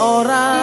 orang.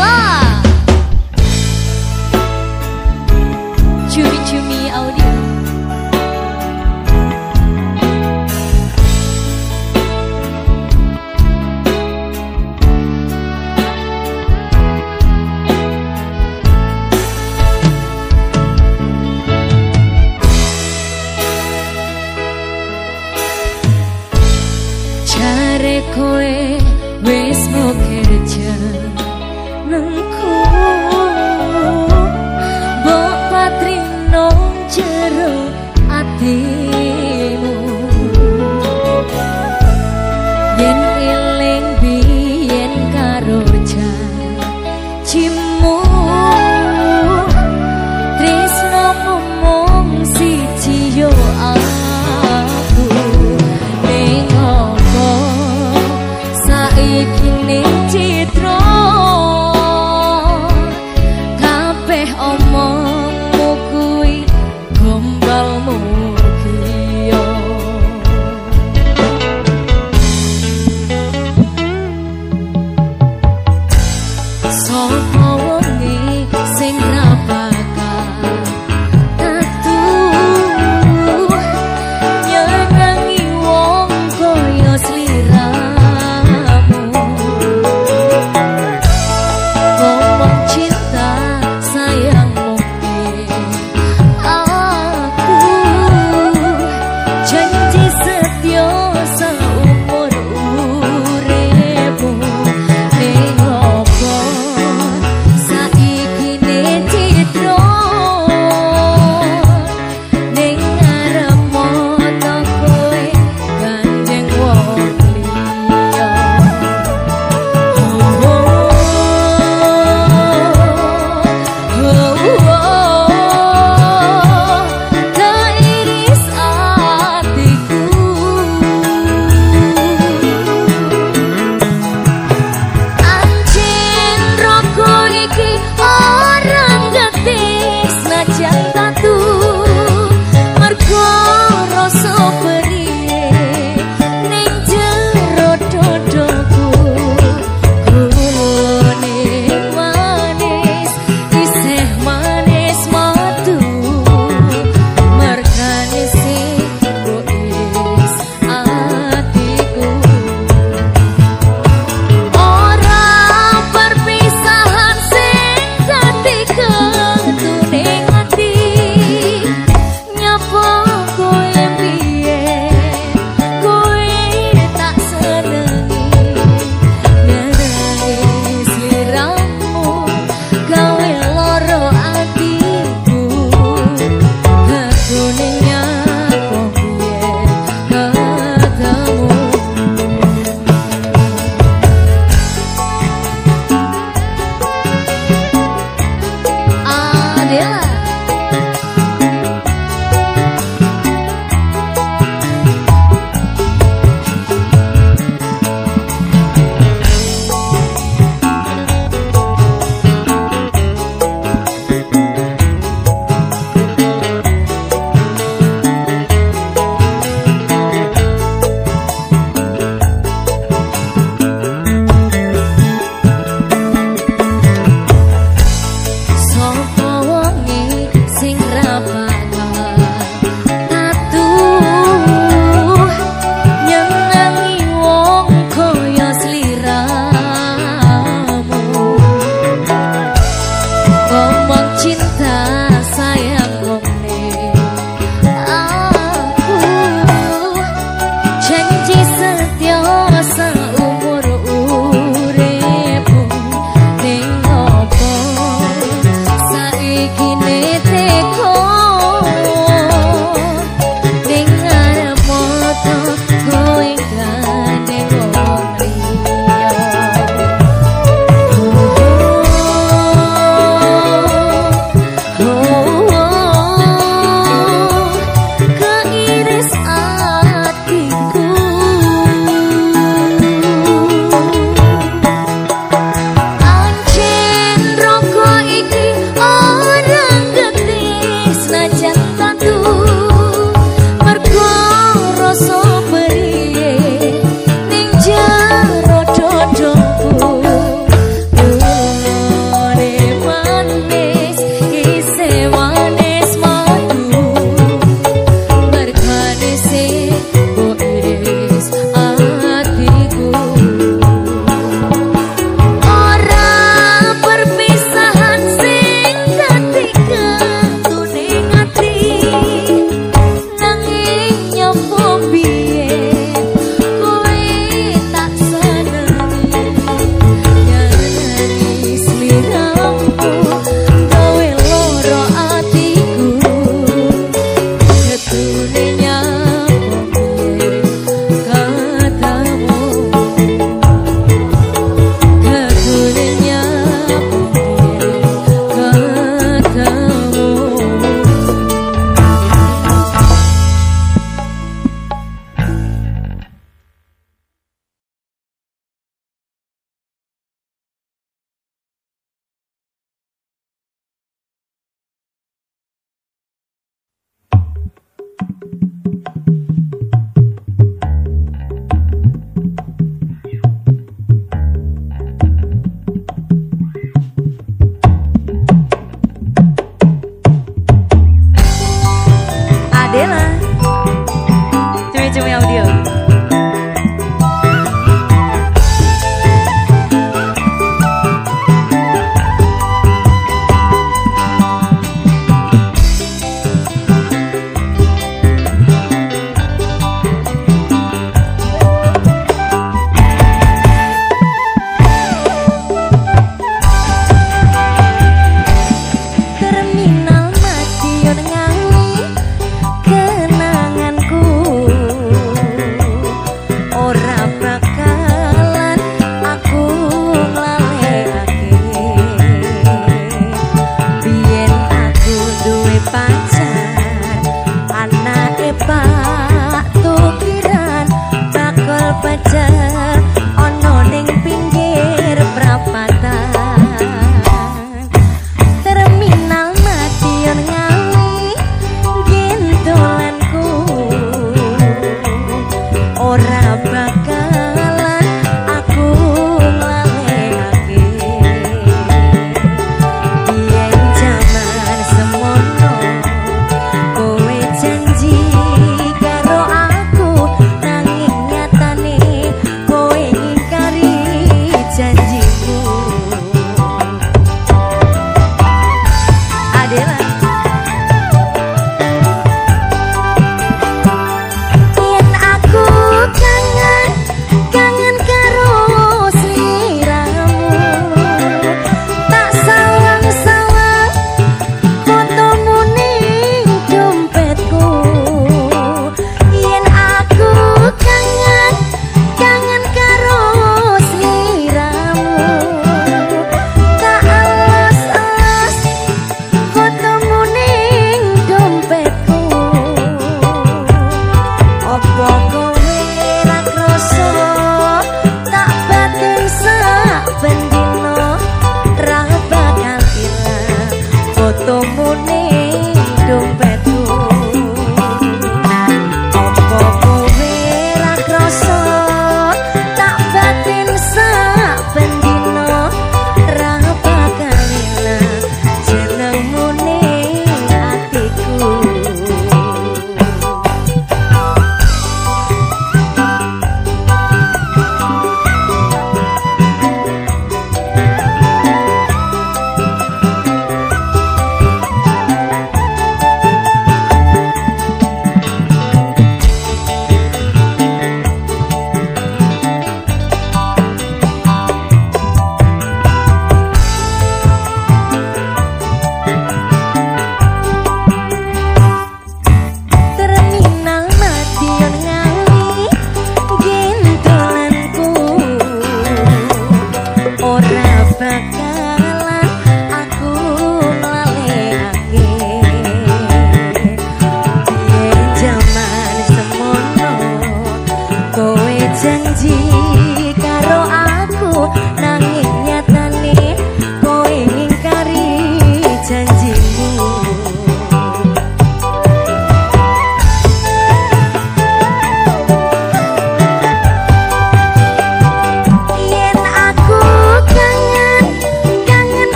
啊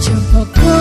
Jump a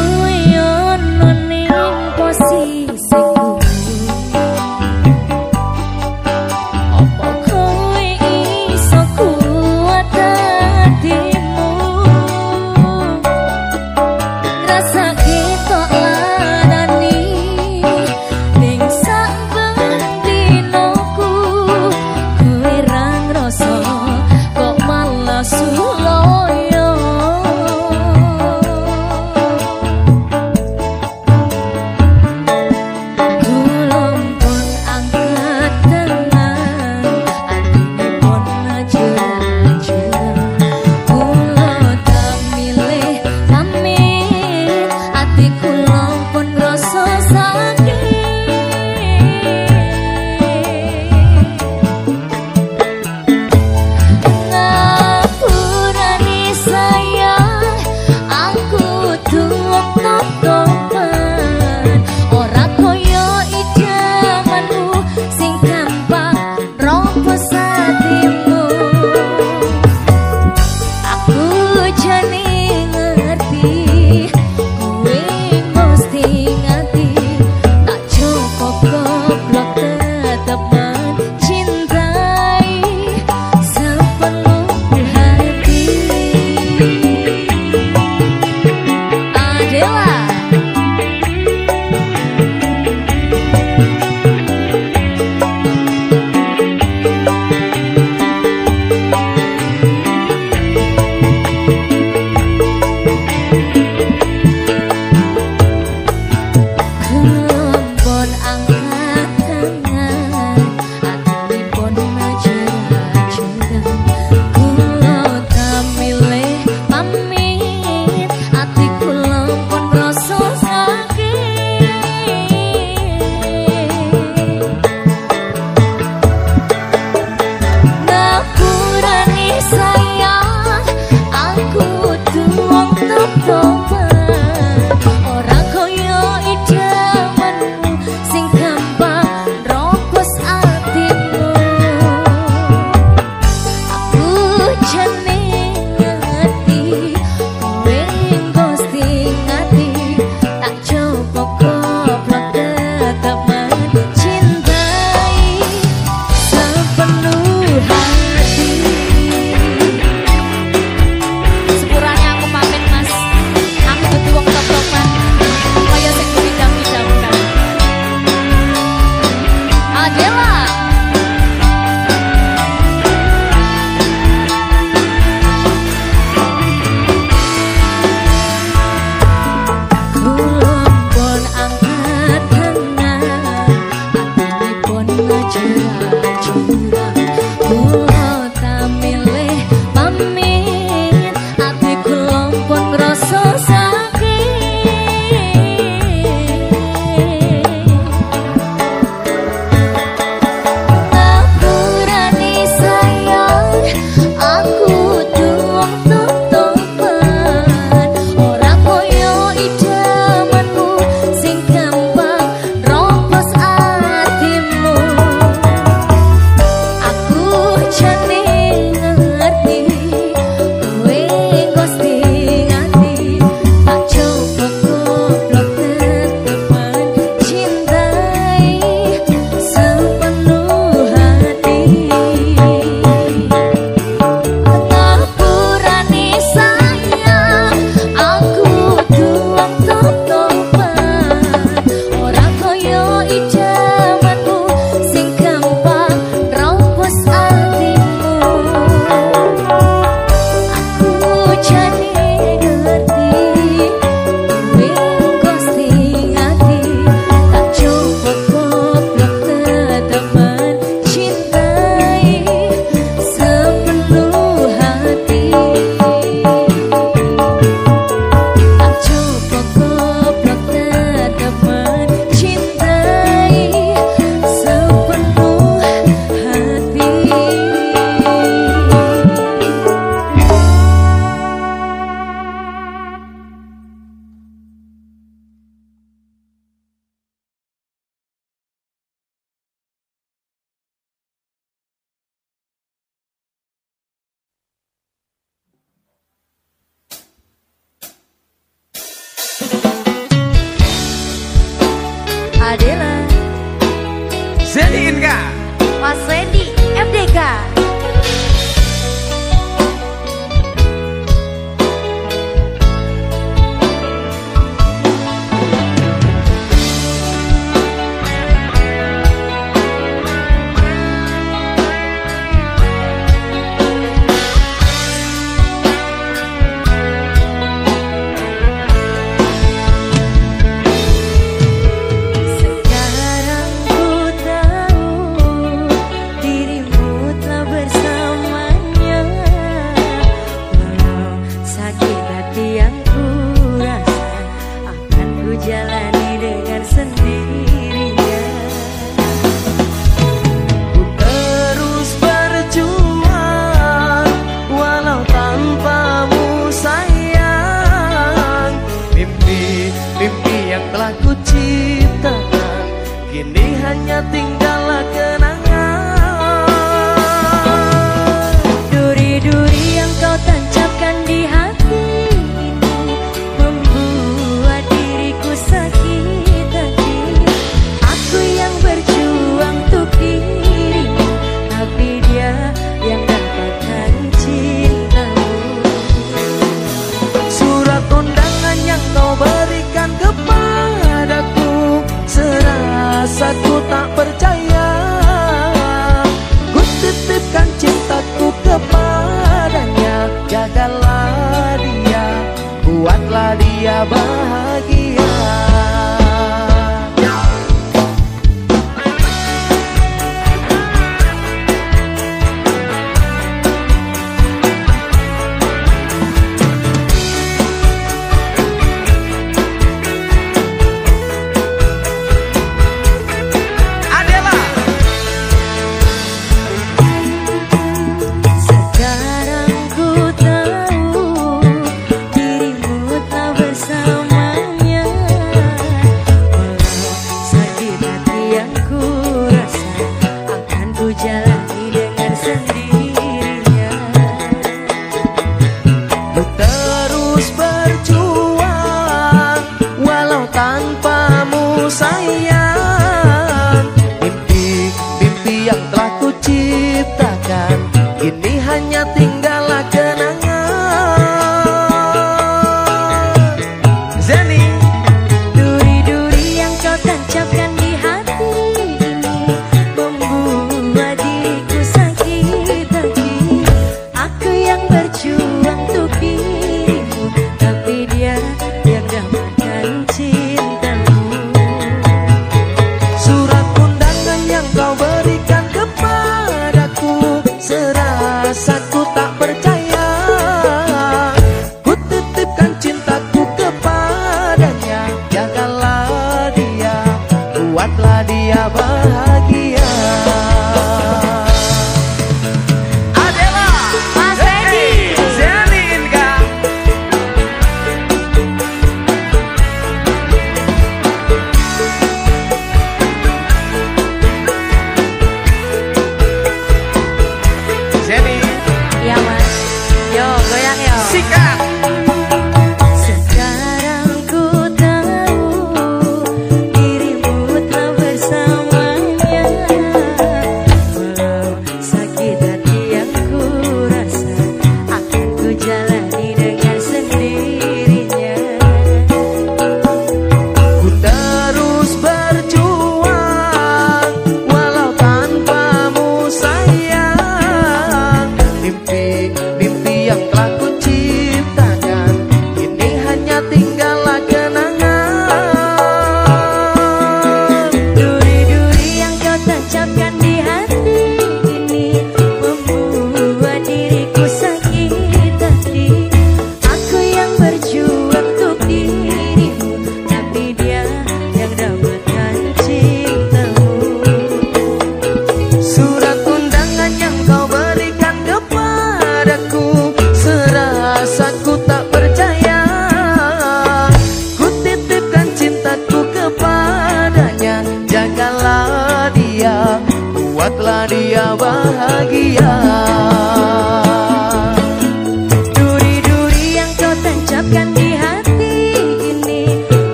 tan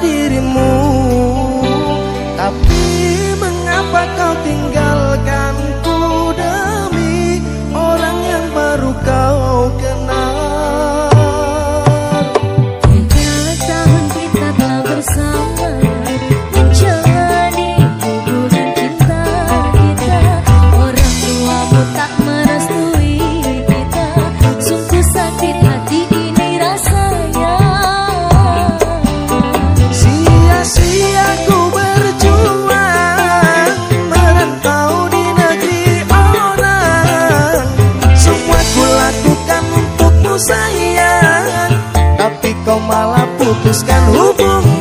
dirimu. Tapi mengapa kau tinggalkanku melupeskan hubungan